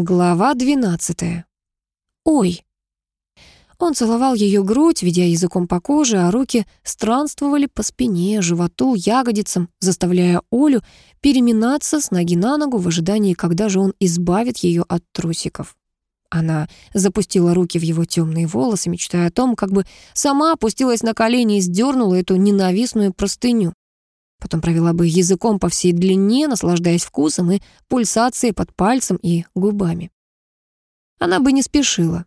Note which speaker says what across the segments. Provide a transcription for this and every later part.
Speaker 1: Глава 12. Ой. Он целовал ее грудь, ведя языком по коже, а руки странствовали по спине, животу, ягодицам, заставляя Олю переминаться с ноги на ногу в ожидании, когда же он избавит ее от трусиков. Она запустила руки в его темные волосы, мечтая о том, как бы сама опустилась на колени и сдернула эту ненавистную простыню. Потом провела бы языком по всей длине, наслаждаясь вкусом и пульсацией под пальцем и губами. Она бы не спешила.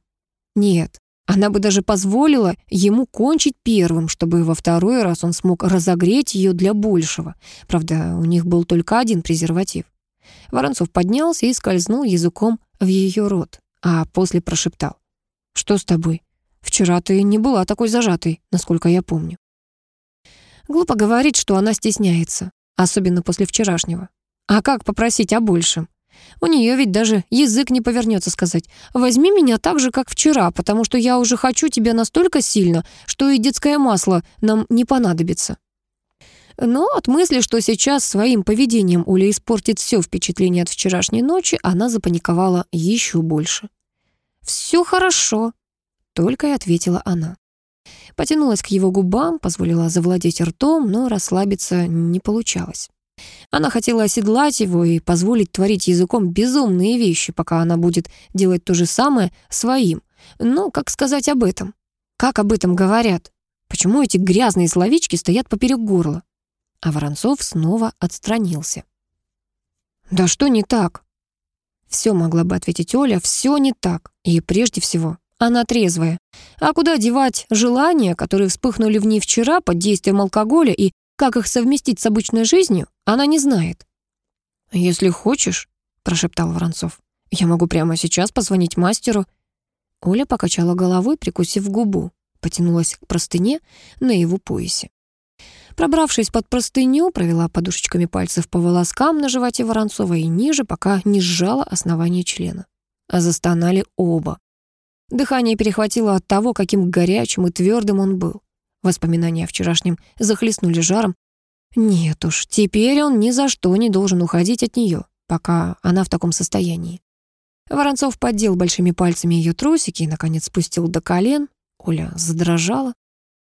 Speaker 1: Нет, она бы даже позволила ему кончить первым, чтобы во второй раз он смог разогреть ее для большего. Правда, у них был только один презерватив. Воронцов поднялся и скользнул языком в ее рот, а после прошептал. «Что с тобой? Вчера ты не была такой зажатой, насколько я помню». Глупо говорить, что она стесняется, особенно после вчерашнего. А как попросить о большем? У нее ведь даже язык не повернется сказать «возьми меня так же, как вчера, потому что я уже хочу тебя настолько сильно, что и детское масло нам не понадобится». Но от мысли, что сейчас своим поведением Оля испортит все впечатление от вчерашней ночи, она запаниковала еще больше. «Все хорошо», — только и ответила она. Потянулась к его губам, позволила завладеть ртом, но расслабиться не получалось. Она хотела оседлать его и позволить творить языком безумные вещи, пока она будет делать то же самое своим. Но как сказать об этом? Как об этом говорят? Почему эти грязные словечки стоят поперек горла? А Воронцов снова отстранился. «Да что не так?» Все могла бы ответить Оля, все не так. И прежде всего, она трезвая. А куда девать желания, которые вспыхнули в ней вчера под действием алкоголя, и как их совместить с обычной жизнью, она не знает. «Если хочешь», — прошептал Воронцов, «я могу прямо сейчас позвонить мастеру». Оля покачала головой, прикусив губу, потянулась к простыне на его поясе. Пробравшись под простыню, провела подушечками пальцев по волоскам на животе Воронцова и ниже, пока не сжала основание члена. А застонали оба. Дыхание перехватило от того, каким горячим и твердым он был. Воспоминания о вчерашнем захлестнули жаром. Нет уж, теперь он ни за что не должен уходить от нее, пока она в таком состоянии. Воронцов поддел большими пальцами ее трусики и, наконец, спустил до колен. Оля задрожала.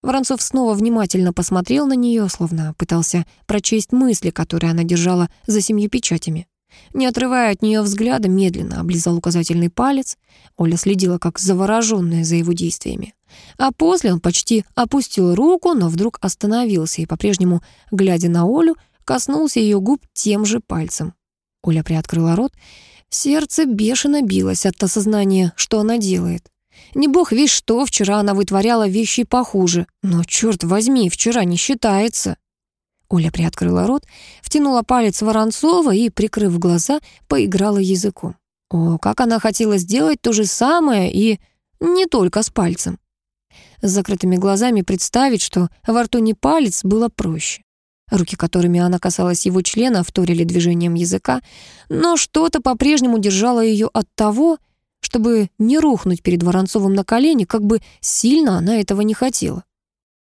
Speaker 1: Воронцов снова внимательно посмотрел на нее, словно пытался прочесть мысли, которые она держала за семью печатями. Не отрывая от нее взгляда, медленно облизал указательный палец. Оля следила как завороженная за его действиями. А после он почти опустил руку, но вдруг остановился и, по-прежнему, глядя на Олю, коснулся ее губ тем же пальцем. Оля приоткрыла рот. Сердце бешено билось от осознания, что она делает. Не бог весь что, вчера она вытворяла вещи похуже. Но, черт возьми, вчера не считается. Оля приоткрыла рот, втянула палец Воронцова и, прикрыв глаза, поиграла языком. О, как она хотела сделать то же самое и не только с пальцем. С закрытыми глазами представить, что во рту не палец, было проще. Руки, которыми она касалась его члена, вторили движением языка, но что-то по-прежнему держало ее от того, чтобы не рухнуть перед Воронцовым на колени, как бы сильно она этого не хотела.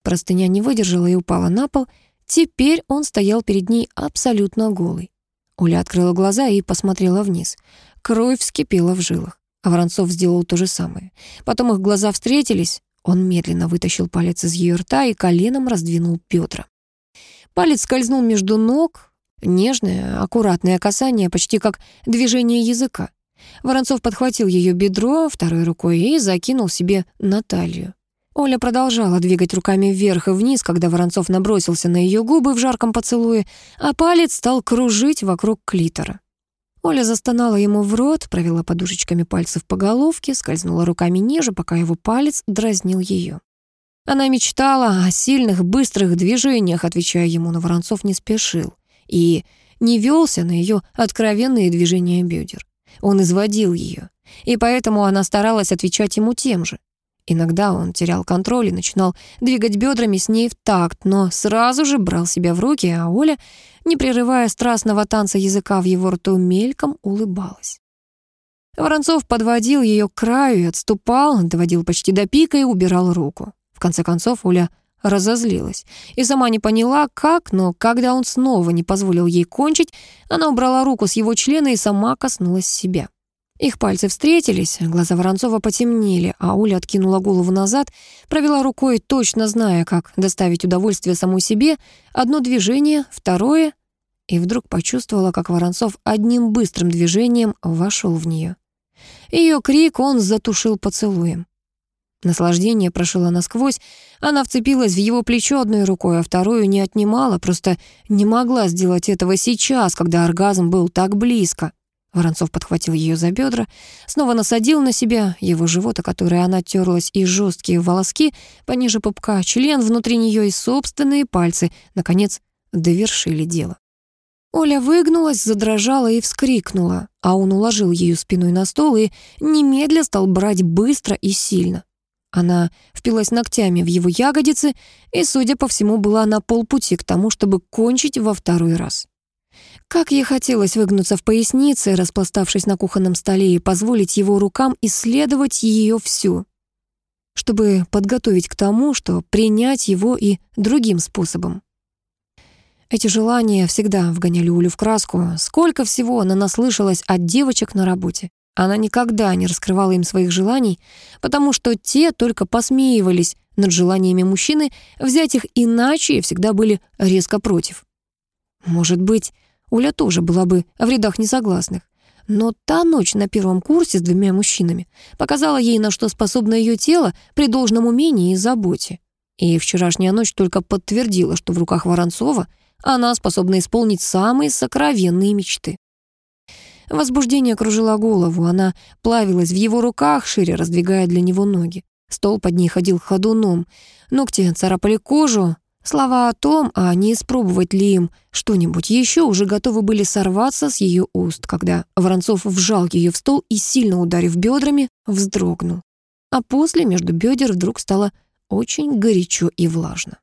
Speaker 1: Простыня не выдержала и упала на пол, Теперь он стоял перед ней абсолютно голый. Оля открыла глаза и посмотрела вниз. Кровь вскипела в жилах. Воронцов сделал то же самое. Потом их глаза встретились. Он медленно вытащил палец из ее рта и коленом раздвинул бедра. Палец скользнул между ног. Нежное, аккуратное касание, почти как движение языка. Воронцов подхватил ее бедро второй рукой и закинул себе на талию. Оля продолжала двигать руками вверх и вниз, когда Воронцов набросился на ее губы в жарком поцелуе, а палец стал кружить вокруг клитора. Оля застонала ему в рот, провела подушечками пальцев по головке, скользнула руками ниже, пока его палец дразнил ее. Она мечтала о сильных, быстрых движениях, отвечая ему, но Воронцов не спешил и не велся на ее откровенные движения бедер. Он изводил ее, и поэтому она старалась отвечать ему тем же. Иногда он терял контроль и начинал двигать бедрами с ней в такт, но сразу же брал себя в руки, а Оля, не прерывая страстного танца языка в его рту, мельком улыбалась. Воронцов подводил ее к краю и отступал, доводил почти до пика и убирал руку. В конце концов Оля разозлилась и сама не поняла, как, но когда он снова не позволил ей кончить, она убрала руку с его члена и сама коснулась себя. Их пальцы встретились, глаза Воронцова потемнели, а Оля откинула голову назад, провела рукой, точно зная, как доставить удовольствие самой себе, одно движение, второе, и вдруг почувствовала, как Воронцов одним быстрым движением вошел в нее. Ее крик он затушил поцелуем. Наслаждение прошило насквозь, она вцепилась в его плечо одной рукой, а вторую не отнимала, просто не могла сделать этого сейчас, когда оргазм был так близко. Воронцов подхватил ее за бедра, снова насадил на себя его живот, о который она терлась, и жесткие волоски пониже пупка, член внутри нее и собственные пальцы, наконец, довершили дело. Оля выгнулась, задрожала и вскрикнула, а он уложил ее спиной на стол и немедля стал брать быстро и сильно. Она впилась ногтями в его ягодицы и, судя по всему, была на полпути к тому, чтобы кончить во второй раз. Как ей хотелось выгнуться в пояснице, распластавшись на кухонном столе, и позволить его рукам исследовать ее всю, чтобы подготовить к тому, что принять его и другим способом. Эти желания всегда вгоняли Улю в краску. Сколько всего она наслышалась от девочек на работе. Она никогда не раскрывала им своих желаний, потому что те только посмеивались над желаниями мужчины взять их иначе и всегда были резко против. Может быть, Оля тоже была бы в рядах несогласных. Но та ночь на первом курсе с двумя мужчинами показала ей, на что способно ее тело при должном умении и заботе. И вчерашняя ночь только подтвердила, что в руках Воронцова она способна исполнить самые сокровенные мечты. Возбуждение кружило голову, она плавилась в его руках, шире раздвигая для него ноги. Стол под ней ходил ходуном, ногти царапали кожу, Слова о том, а не испробовать ли им что-нибудь еще, уже готовы были сорваться с ее уст, когда Воронцов вжал ее в стол и, сильно ударив бедрами, вздрогнул. А после между бедер вдруг стало очень горячо и влажно.